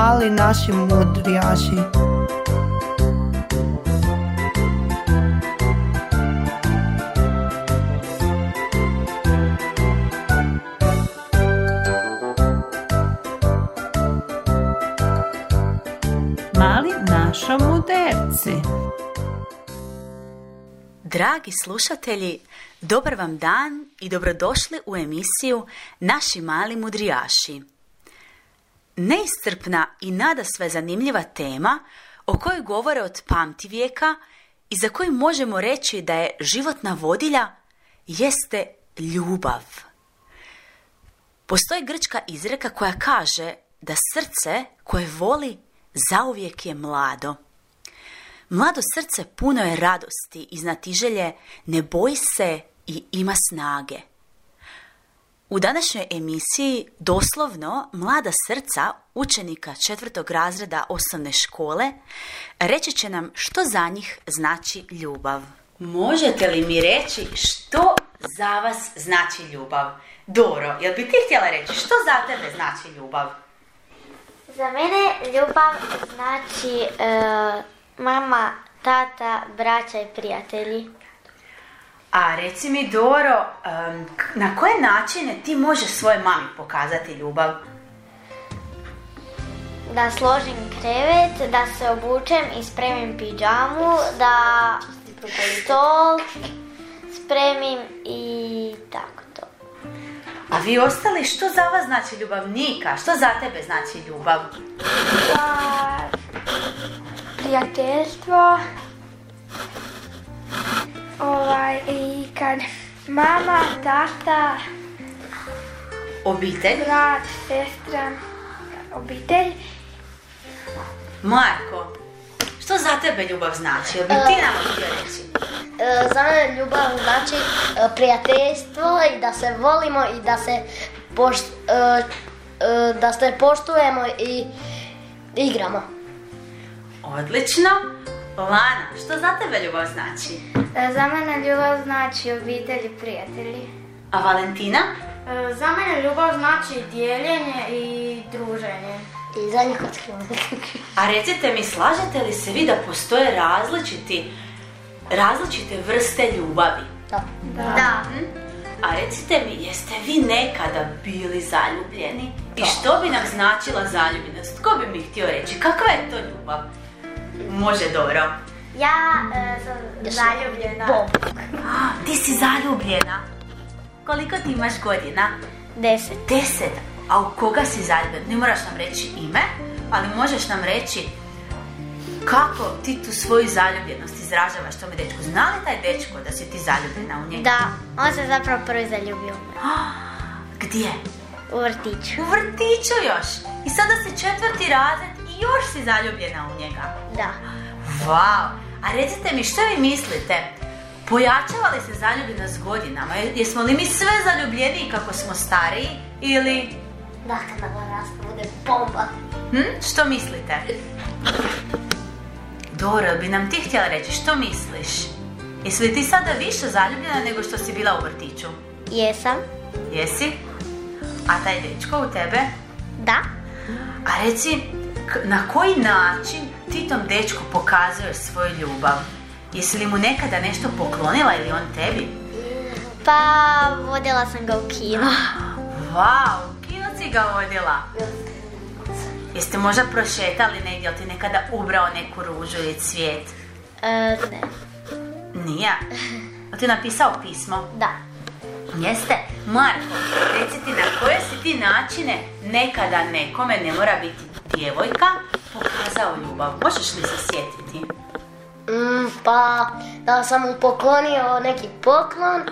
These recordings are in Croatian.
mali naši mudrijaši. Mali našo muderci. Dragi slušatelji, dobar vam dan i dobrodošli u emisiju Naši mali mudrijaši. Neiscrpna i nada sve zanimljiva tema o kojoj govore od pamtivijeka i za koju možemo reći da je životna vodilja jeste ljubav. Postoji grčka izreka koja kaže da srce koje voli zauvijek je mlado. Mlado srce puno je radosti i znatiželje, ne boji se i ima snage. U današnjoj emisiji doslovno mlada srca učenika četvrtog razreda osnovne škole reći će nam što za njih znači ljubav. Možete li mi reći što za vas znači ljubav? Doro, jel bi ti htjela reći što za tebe znači ljubav? Za mene ljubav znači e, mama, tata, braća i prijatelji. A reci mi Doro, na koje načine ti možeš svoje mami pokazati ljubav? Da složim krevet, da se obučem i spremim pidžamu, da stol spremim i tako to. A vi ostali, što za vas znači ljubavnika? Što za tebe znači ljubav? Pa, prijateljstvo. Ovaj, i kad mama, tata, Obitelj? brat, sestra, obitelj. Marko, što za tebe ljubav znači? Jel bi ti nam htio reći? E, za mene ljubav znači e, prijateljstvo i da se volimo i da se da se poštujemo i igramo. Odlično. Lana, što za tebe ljubav znači? E, Za mene ljubav znači obitelj i prijatelji. A Valentina? E, Za mene ljubav znači dijeljenje i druženje. I za njih A recite mi, slažete li se vi da postoje različiti, različite vrste ljubavi? Da. Da. A recite mi, jeste vi nekada bili zaljubljeni? I što bi nam značila zaljubljenost? Tko bi mi htio reći? Kakva je to ljubav? Može dobro. Ja e, sam zaljubljena. A, ti si zaljubljena. Koliko ti imaš godina? Deset. Deset. A u koga si zaljubljen? Ne moraš nam reći ime, ali možeš nam reći kako ti tu svoju zaljubljenost izražavaš tome dečku. Zna li taj dečko da si ti zaljubljena u njega? Da, on se zapravo prvi zaljubio. Gdje? U vrtiću. U vrtiću još. I sada si četvrti razred još si zaljubljena u njega. Da. Wow! A recite mi što vi mislite? Pojačava li se zaljubljenost s godinama? Jesmo li mi sve zaljubljeniji kako smo stariji? Ili... Da, kad nam raste bude bomba. Hm? Što mislite? Doro, bi nam ti htjela reći što misliš? Jesi li ti sada više zaljubljena nego što si bila u vrtiću? Jesam. Jesi? A taj dečko u tebe? Da. A reci, na koji način ti tom dečku pokazuješ svoju ljubav? Jesi li mu nekada nešto poklonila ili on tebi? Pa, vodila sam ga u kino. Wow, u kino si ga vodila. Jeste možda prošetali negdje, jel ti nekada ubrao neku ružu ili cvijet? E, ne. Nije. Jel ti napisao pismo? Da. Jeste. Marko, reci ti na koje si ti načine nekada nekome, ne mora biti djevojka, pokazao ljubav. Možeš li se sjetiti? Mm, pa, da sam mu poklonio neki poklon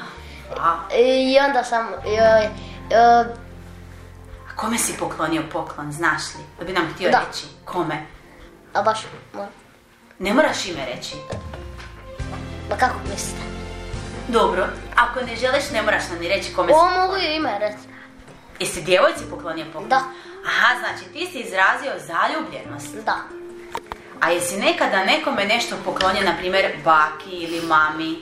A, i onda sam... joj, e, a kome si poklonio poklon, znaš li? Da bi nam htio Da. reći. Kome? a baš, mo- Ne moraš ime reći. ma kako mislite? Dobro, ako ne želiš, ne moraš nam ni reći kome si. O, mogu ime reći. Jesi djevojci poklonio poklon? Da. Aha, znači ti si izrazio zaljubljenost. Da. A jesi nekada nekome nešto poklonio, na primjer baki ili mami?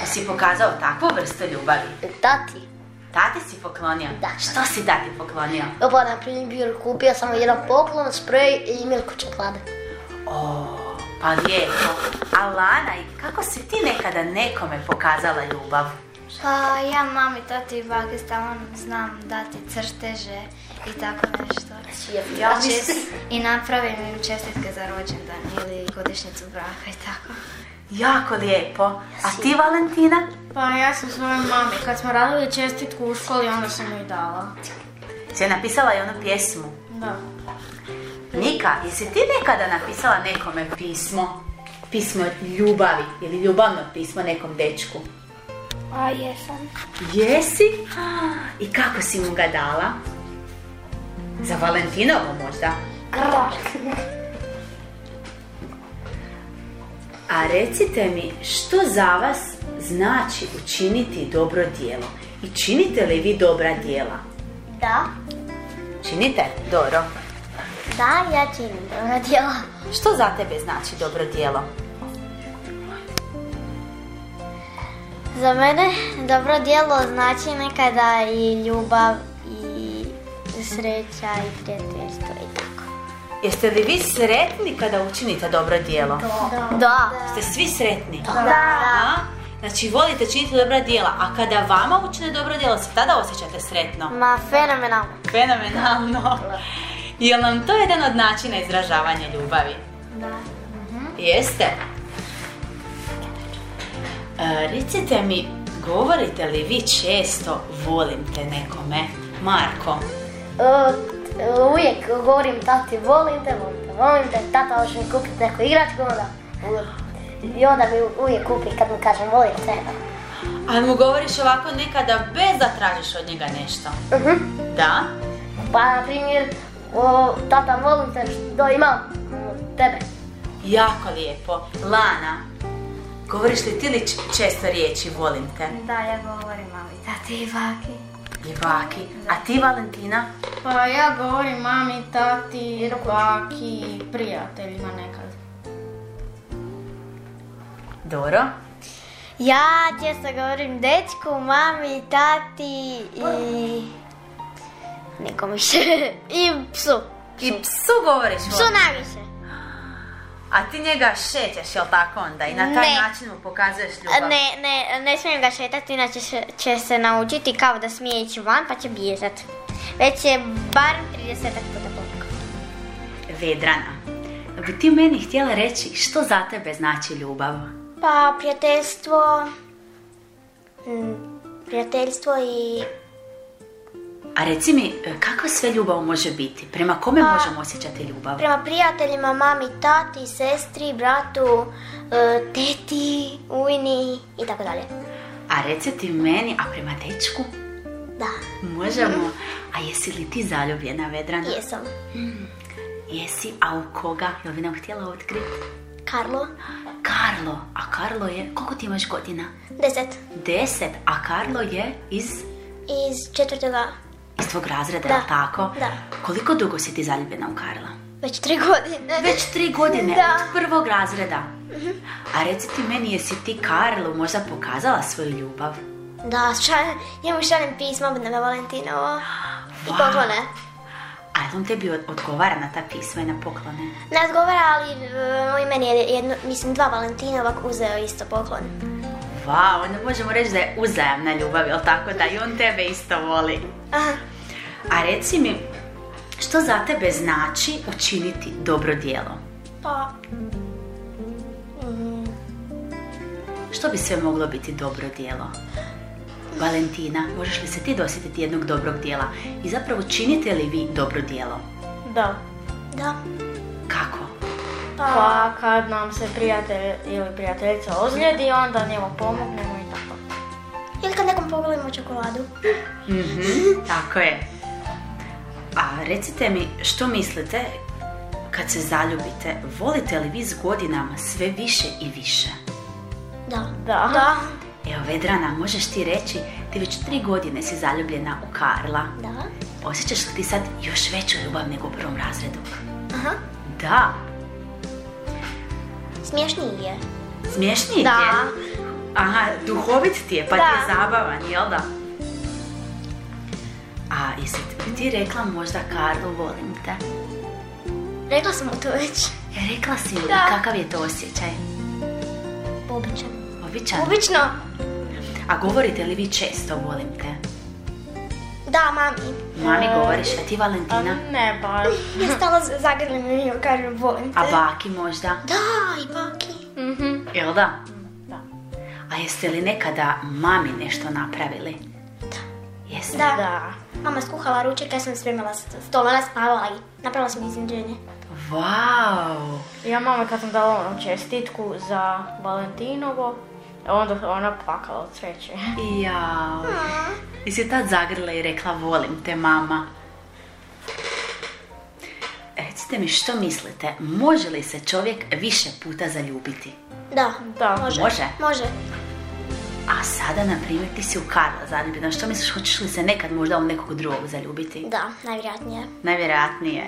Jesi pokazao takvu vrstu ljubavi? Tati. Tati si poklonio? Da. Što si tati poklonio? Pa, na primjer, kupio sam jedan poklon, sprej i milku čokolade. O, pa lijepo. A Lana, i kako si ti nekada nekome pokazala ljubav? Pa ja mami, tati i baki stalno znam dati crteže i tako nešto. Ja Čest- I napravim im čestitke za rođendan ili godišnjicu braka i tako. Jako lijepo. A ti, Valentina? Pa ja sam svojoj mami, kad smo radili čestitku u školi, onda sam joj dala. Si je napisala i onu pjesmu? Da. Nika, jesi ti nekada napisala nekome pismo? Pismo ljubavi ili ljubavno pismo nekom dečku? A jesam. Jesi? I kako si mu ga dala? Za Valentinovo možda? A recite mi, što za vas znači učiniti dobro djelo? I činite li vi dobra djela? Da, Činite? Dobro. da, ja činim dobra djela. Što za tebe znači dobro djelo? Za mene dobro djelo znači nekada i ljubav i sreća i prijateljstvo i tako. Jeste li vi sretni kada učinite dobro djelo? Da. Ste svi sretni? Da. A? Znači, volite činiti dobra djela, a kada vama učine dobro djelo, se tada osjećate sretno? Ma fenomenalno. Fenomenalno. Je li nam to jedan od načina izražavanja ljubavi? Da. Jeste? E, recite mi, govorite li vi često volim te nekome? Marko, uvijek govorim tati volim te, volim te, volim te, tata hoće mi kupiti neku igračku, onda i onda mi uvijek kupi kad mi kažem volim te. ali mu govoriš ovako nekada bez da tražiš od njega nešto? Da? Pa na primjer, o, tata volim te što imam tebe. Jako lijepo. Lana, govoriš li ti li često riječi volim te? Da, ja govorim mami, tati i baki. I baki. A ti, Valentina? Pa ja govorim mami, tati, baki, prijateljima nekad. Doro? Ja često govorim dečku, mami, tati i... Nekom više. I psu. I psu govoriš Psu najviše. A ti njega šećeš, jel tako onda? I na taj Ne. način mu pokazuješ ljubav? Ne, ne, ne smijem ga šetati, inače će, se naučiti kao da smije ići van pa će bježat. Već je barem 30 puta povukao. Vedrana, bi ti meni htjela reći što za tebe znači ljubav? Pa prijateljstvo, prijateljstvo i A reci mi, e, kakva sve ljubav može biti? Prema kome Pa- možemo osjećati ljubav? prema prijateljima, mami, tati, sestri, bratu, e, teti, ujni i tako dalje. A reci ti meni, a prema dečku? Da, Možemo. A jesi li ti zaljubljena, Vedrana? jesam. Jesi, a u koga? Jel bi nam htjela otkriti? Karlo, Karlo. A Karlo je, koliko ti imaš godina? deset. Deset. A Karlo je iz, Iz četvrtoga, iz tvog razreda, Da, tako? da. Koliko dugo si ti zaljubljena u Karla? već tri godine. Već tri godine, Da. od prvog razreda. A reci ti meni, jesi ti Karlu možda pokazala svoju ljubav? Da, šaljem, ja mu šaljem pisma na Valentinovo i Wow. poklone. A on tebi od- odgovara na ta pisma i na poklone? Ne odgovara, ali e, i meni je jedno, mislim, dva Valentinova uzeo isto poklon. Wow, onda možemo reći da je uzajamna ljubav, jel tako? Da i on tebe isto voli. Aha. A reci mi, što za tebe znači učiniti dobro djelo? Pa, mm, Što bi sve moglo biti dobro djelo? Valentina, možeš li se ti dosjetiti jednog dobrog djela? I zapravo činite li vi dobro djelo? Da. da. Kako? Pa kad nam se prijatelj ili prijateljica ozlijedi, onda njemu pomognemo i tako. Ili kad nekom pogledamo čokoladu. Mhm, tako je. A recite mi, što mislite kad se zaljubite? Volite li vi s godinama sve više i više? Da. Da. Da. Evo, Vedrana, možeš ti reći, ti već tri godine si zaljubljena u Karla. Da. Osjećaš li ti sad još veću ljubav nego u prvom razredu? Aha. Da. Smiješniji je. Smiješniji ti Da. je? Aha, duhovit ti je, pa ti je Da. zabavan, jel da? Jesi ti- ti rekla možda Karlu volim te? Rekla sam mu to već. E, rekla si Da. kakav je to osjećaj? Običan. Običan. Obično. A govorite li vi često volim te? Da, mami. Mami E, govoriš, a ti A Valentina? ne baš. Ja stala zagrlim i joj kažem volim te. A baki možda? Da, i baki. Mhm. Jel da? Da. A jeste li nekada mami nešto napravili? Da. Jeste? Da. Da. Mama je skuhala ručak, ja sam spremila stol, ona je spavala i napravila sam iznenađenje. Wow! Ja mama kad sam dala onu čestitku za Valentinovo, onda ona plakala od sreće. Jao. I si tad zagrla i rekla volim te mama. Recite mi što mislite, može li se čovjek više puta zaljubiti? Da. Da. Može. Može? Može. A sada, na primjer, ti si u Karla zaljubljena. Što misliš, hoćeš li se nekad možda u nekog drugog zaljubiti? Da, najvjerojatnije. Najvjerojatnije.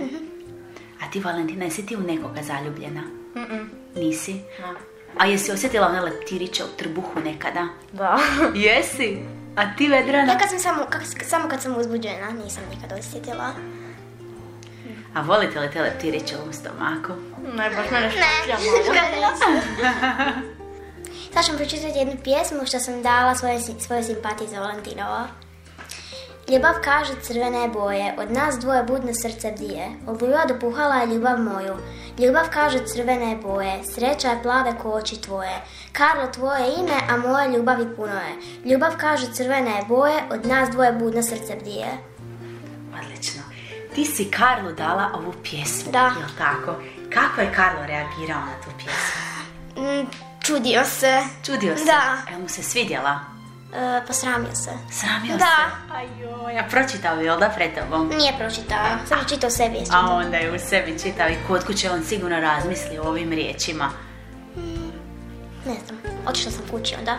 A ti, Valentina, jesi ti u nekoga zaljubljena? Mm-mm. Nisi? Ne. A jesi osjetila one leptiriće u trbuhu nekada? Da. Jesi? A ti, Vedrana? Ja kad sam samo, kak, samo kad sam uzbuđena, nisam nikad osjetila. A volite li te leptiriće u stomaku? ne, baš mene šuplja malo. Sad ću pročitati jednu pjesmu što sam dala svoje, svoje simpatije za Valentinovo. Ljubav kaže crvene boje, od nas dvoje budno srce bdije. Oluja dopuhala je ljubav moju. Ljubav kaže crvene boje, sreća je plave ko oči tvoje. Karlo tvoje ime, a moje ljubavi puno je. Ljubav kaže crvene boje, od nas dvoje budno srce bdije. Odlično. Ti si Karlu dala ovu pjesmu, Da. jel tako? Kako je Karlo reagirao na tu pjesmu? Mm, čudio se. Čudio se? Da. Jel mu se svidjela? E, posramio se. Sramio Da. se? Ajoj, a pročitao je, da, pred tobom? Nije pročitao, sam čitao sebi. je A onda je u sebi čitao i kod kuće on sigurno razmisli o ovim riječima. Ne znam, otišla sam kući onda.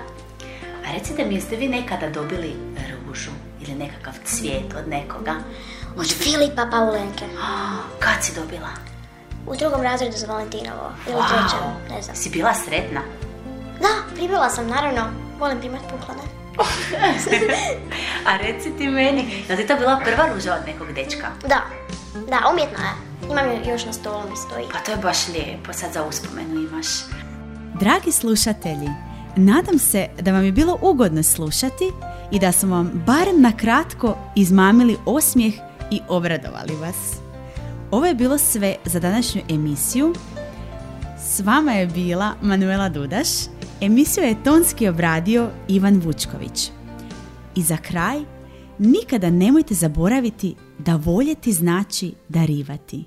A recite mi, jeste vi nekada dobili ružu ili nekakav cvijet od nekoga? Od Filipa Paulenke. A, kad si dobila? U drugom razredu za Valentinovo. Ili Wow. trećem, ne znam. Si bila sretna? Da, primila sam, naravno. Volim primat puklane. A reci ti meni, li ti to bila prva ruža od nekog dečka? Da, da, umjetna je. Imam ju još na stolu mi stoji. Pa to je baš lijepo, sad za uspomenu imaš. Dragi slušatelji, nadam se da vam je bilo ugodno slušati i da smo vam barem na kratko izmamili osmijeh i obradovali vas. Ovo je bilo sve za današnju emisiju. S vama je bila Manuela Dudaš. Emisiju je tonski obradio Ivan Vučković. I za kraj, nikada nemojte zaboraviti da voljeti znači darivati.